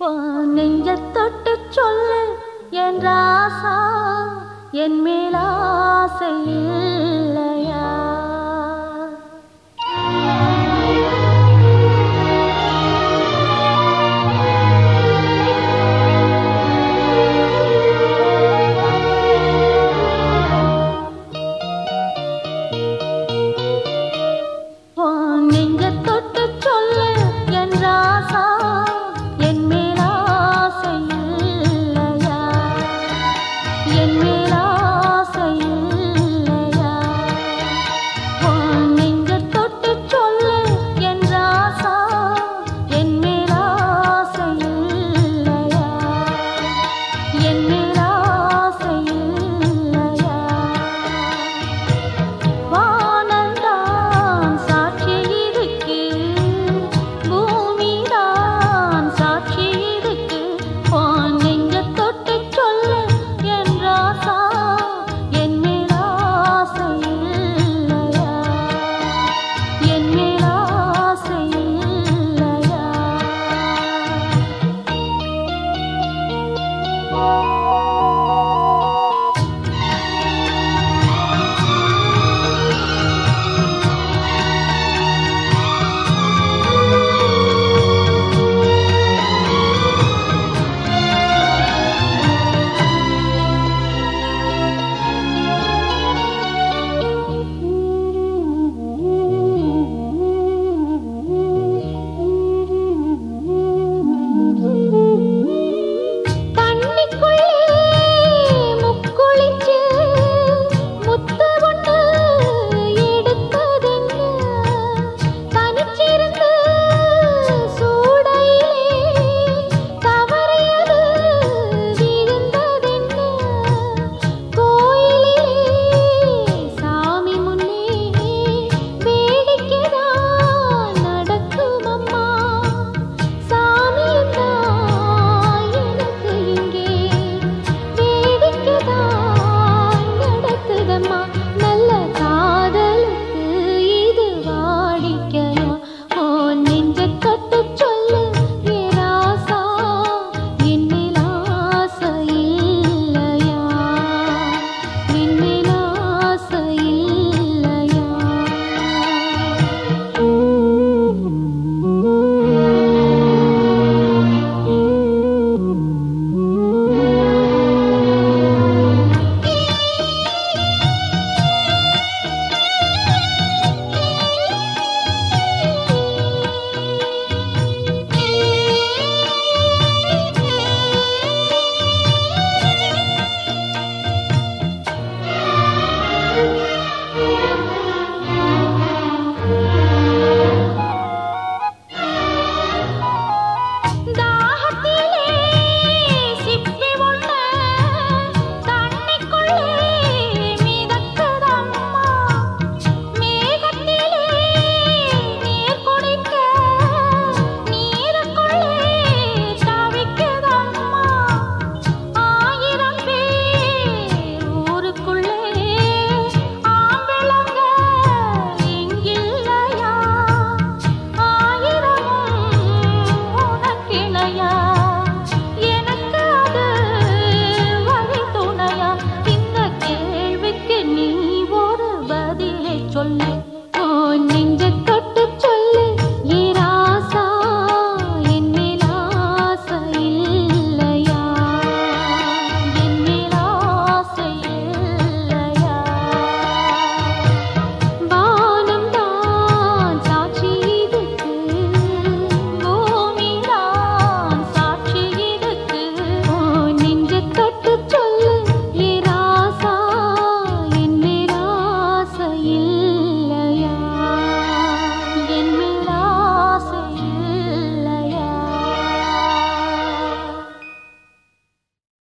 நெஞ்ச தொட்டு சொல்லு என் ராசா என் மேலாசை जन्म